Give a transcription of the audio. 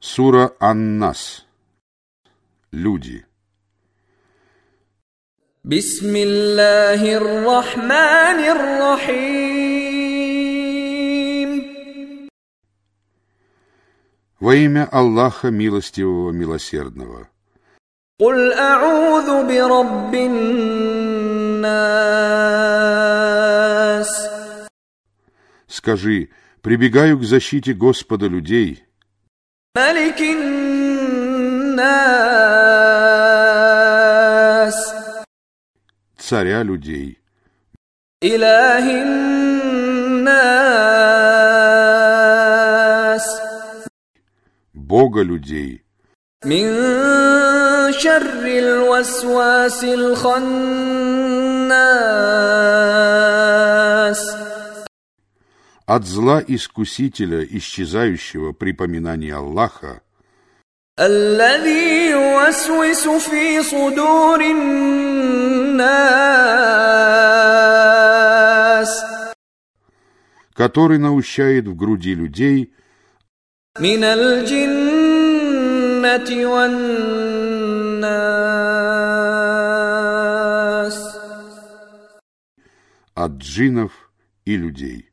Сура Ан-Нас. Люди. بسم الله الرحمن الرحيم Во имя Аллаха Милостивого Милосердного. قل أعوذ برب الناس Скажи, прибегаю к защите Господа людей, ملك الناس царя людей, إله الناس Бога людей, من شر الوسواس الخناس от зла искусителя, исчезающего при поминании Аллаха, الذي يوسوس في صدور الناس который наущает в груди людей من الجنة والناس от джинов и людей.